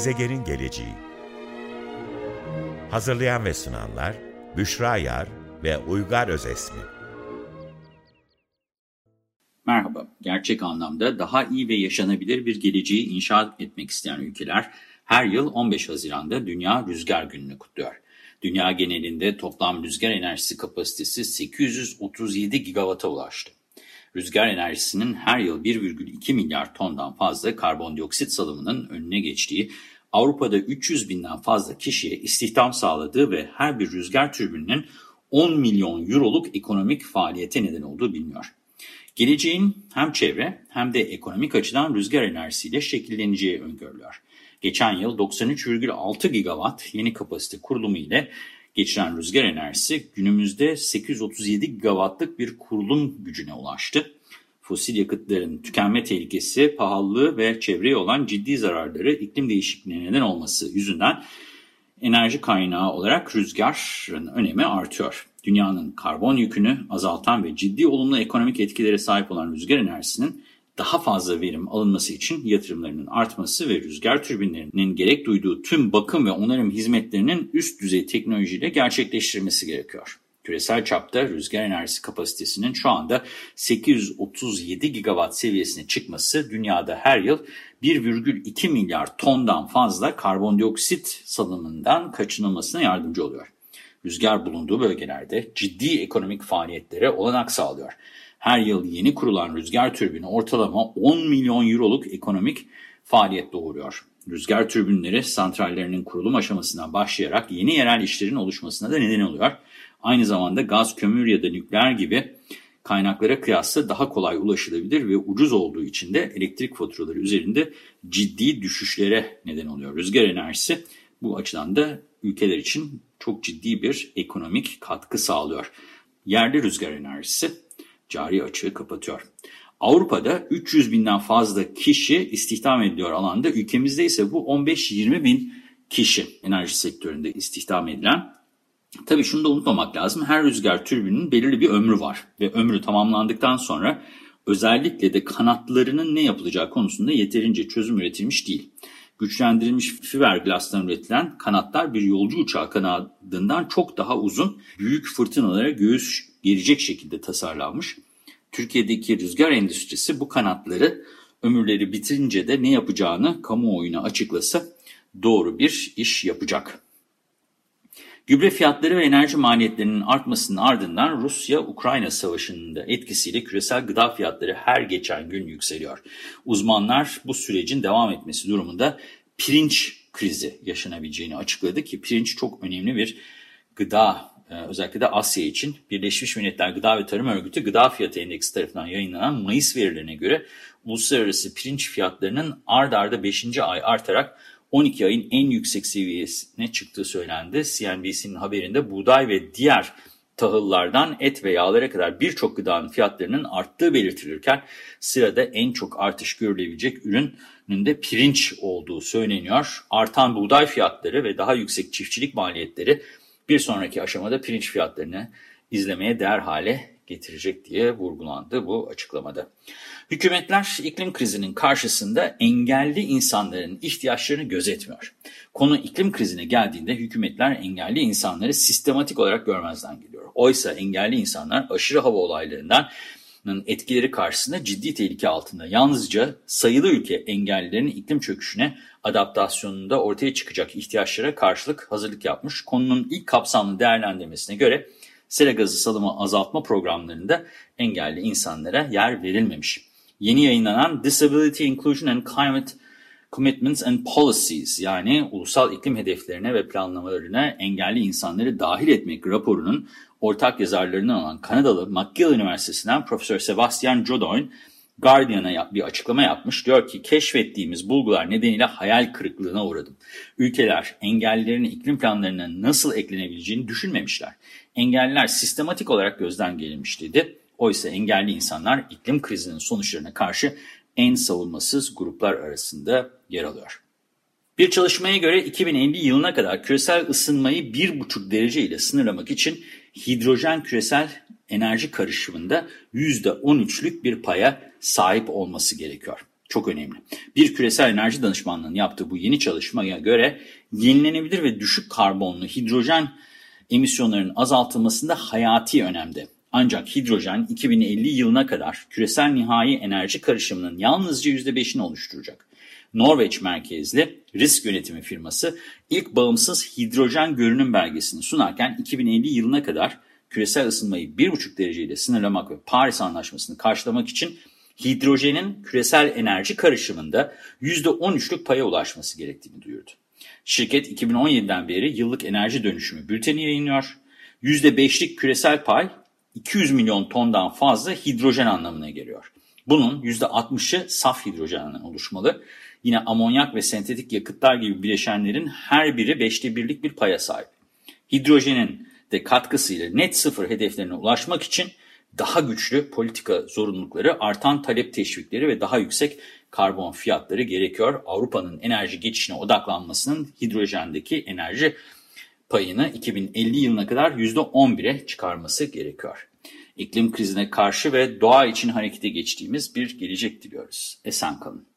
Gezegenin Geleceği Hazırlayan ve sunanlar Büşra Yar ve Uygar Özesmi Merhaba, gerçek anlamda daha iyi ve yaşanabilir bir geleceği inşa etmek isteyen ülkeler her yıl 15 Haziran'da Dünya Rüzgar Günü'nü kutluyor. Dünya genelinde toplam rüzgar enerjisi kapasitesi 837 gigawata ulaştı. Rüzgar enerjisinin her yıl 1,2 milyar tondan fazla karbondioksit salımının önüne geçtiği, Avrupa'da 300 binden fazla kişiye istihdam sağladığı ve her bir rüzgar türbününün 10 milyon euroluk ekonomik faaliyete neden olduğu biliniyor. Geleceğin hem çevre hem de ekonomik açıdan rüzgar enerjisiyle şekilleneceği öngörülüyor. Geçen yıl 93,6 gigawatt yeni kapasite kurulumu ile geçiren rüzgar enerjisi günümüzde 837 gigawattlık bir kurulum gücüne ulaştı. Fosil yakıtların tükenme tehlikesi, pahalılığı ve çevreye olan ciddi zararları iklim değişikliğine neden olması yüzünden enerji kaynağı olarak rüzgarın önemi artıyor. Dünyanın karbon yükünü azaltan ve ciddi olumlu ekonomik etkilere sahip olan rüzgar enerjisinin daha fazla verim alınması için yatırımlarının artması ve rüzgar türbinlerinin gerek duyduğu tüm bakım ve onarım hizmetlerinin üst düzey teknolojiyle gerçekleştirilmesi gerekiyor. Küresel çapta rüzgar enerjisi kapasitesinin şu anda 837 gigawatt seviyesine çıkması dünyada her yıl 1,2 milyar tondan fazla karbondioksit salımından kaçınılmasına yardımcı oluyor. Rüzgar bulunduğu bölgelerde ciddi ekonomik faaliyetlere olanak sağlıyor. Her yıl yeni kurulan rüzgar türbini ortalama 10 milyon euroluk ekonomik faaliyet doğuruyor. Rüzgar türbinleri santrallerinin kurulum aşamasından başlayarak yeni yerel işlerin oluşmasına da neden oluyor. Aynı zamanda gaz, kömür ya da nükleer gibi kaynaklara kıyasla daha kolay ulaşılabilir ve ucuz olduğu için de elektrik faturaları üzerinde ciddi düşüşlere neden oluyor. Rüzgar enerjisi bu açıdan da ülkeler için çok ciddi bir ekonomik katkı sağlıyor. Yerli rüzgar enerjisi cari açığı kapatıyor. Avrupa'da 300 binden fazla kişi istihdam ediliyor alanda. Ülkemizde ise bu 15-20 bin kişi enerji sektöründe istihdam edilen. Tabii şunu da unutmamak lazım. Her rüzgar türbünün belirli bir ömrü var. Ve ömrü tamamlandıktan sonra özellikle de kanatlarının ne yapılacağı konusunda yeterince çözüm üretilmiş değil. Güçlendirilmiş fiberglass'tan üretilen kanatlar bir yolcu uçağı kanadından çok daha uzun, büyük fırtınalara göğüs gelecek şekilde tasarlanmış. Türkiye'deki rüzgar endüstrisi bu kanatları ömürleri bitirince de ne yapacağını kamuoyuna açıklasa doğru bir iş yapacak. Gübre fiyatları ve enerji maliyetlerinin artmasının ardından Rusya-Ukrayna savaşının da etkisiyle küresel gıda fiyatları her geçen gün yükseliyor. Uzmanlar bu sürecin devam etmesi durumunda pirinç krizi yaşanabileceğini açıkladı ki pirinç çok önemli bir gıda özellikle de Asya için Birleşmiş Milletler Gıda ve Tarım Örgütü Gıda Fiyatı Endeksi tarafından yayınlanan Mayıs verilerine göre uluslararası pirinç fiyatlarının ard arda 5. ay artarak 12 ayın en yüksek seviyesine çıktığı söylendi. CNBC'nin haberinde buğday ve diğer tahıllardan et ve yağlara kadar birçok gıdanın fiyatlarının arttığı belirtilirken sırada en çok artış görülebilecek ürünün de pirinç olduğu söyleniyor. Artan buğday fiyatları ve daha yüksek çiftçilik maliyetleri bir sonraki aşamada pirinç fiyatlarını izlemeye değer hale getirecek diye vurgulandı bu açıklamada. Hükümetler iklim krizinin karşısında engelli insanların ihtiyaçlarını gözetmiyor. Konu iklim krizine geldiğinde hükümetler engelli insanları sistematik olarak görmezden geliyor. Oysa engelli insanlar aşırı hava olaylarından etkileri karşısında ciddi tehlike altında. Yalnızca sayılı ülke engellilerin iklim çöküşüne adaptasyonunda ortaya çıkacak ihtiyaçlara karşılık hazırlık yapmış. Konunun ilk kapsamlı değerlendirmesine göre sera gazı salımı azaltma programlarında engelli insanlara yer verilmemiş. Yeni yayınlanan Disability Inclusion and Climate Commitments and Policies yani ulusal iklim hedeflerine ve planlamalarına engelli insanları dahil etmek raporunun ortak yazarlarından olan Kanadalı McGill Üniversitesi'nden Profesör Sebastian Jodoin Guardian'a bir açıklama yapmış. Diyor ki keşfettiğimiz bulgular nedeniyle hayal kırıklığına uğradım. Ülkeler engellilerin iklim planlarına nasıl eklenebileceğini düşünmemişler. Engelliler sistematik olarak gözden gelinmiş dedi. Oysa engelli insanlar iklim krizinin sonuçlarına karşı en savunmasız gruplar arasında yer alıyor. Bir çalışmaya göre 2050 yılına kadar küresel ısınmayı 1,5 derece ile sınırlamak için hidrojen küresel enerji karışımında %13'lük bir paya sahip olması gerekiyor. çok önemli. Bir küresel enerji danışmanlığının yaptığı bu yeni çalışmaya göre yenilenebilir ve düşük karbonlu hidrojen emisyonlarının azaltılmasında hayati önemde. Ancak hidrojen 2050 yılına kadar küresel nihai enerji karışımının yalnızca %5'ini oluşturacak. Norveç merkezli risk yönetimi firması ilk bağımsız hidrojen görünüm belgesini sunarken 2050 yılına kadar küresel ısınmayı 1,5 dereceyle sınırlamak ve Paris Anlaşması'nı karşılamak için hidrojenin küresel enerji karışımında %13'lük paya ulaşması gerektiğini duyurdu. Şirket 2017'den beri yıllık enerji dönüşümü bülteni yayınlıyor. %5'lik küresel pay 200 milyon tondan fazla hidrojen anlamına geliyor. Bunun %60'ı saf hidrojenden oluşmalı. Yine amonyak ve sentetik yakıtlar gibi bileşenlerin her biri beşte birlik bir paya sahip. Hidrojenin de katkısıyla net sıfır hedeflerine ulaşmak için daha güçlü politika zorunlulukları, artan talep teşvikleri ve daha yüksek karbon fiyatları gerekiyor. Avrupa'nın enerji geçişine odaklanmasının hidrojendeki enerji payını 2050 yılına kadar %11'e çıkarması gerekiyor. İklim krizine karşı ve doğa için harekete geçtiğimiz bir gelecek diliyoruz. Esen kalın.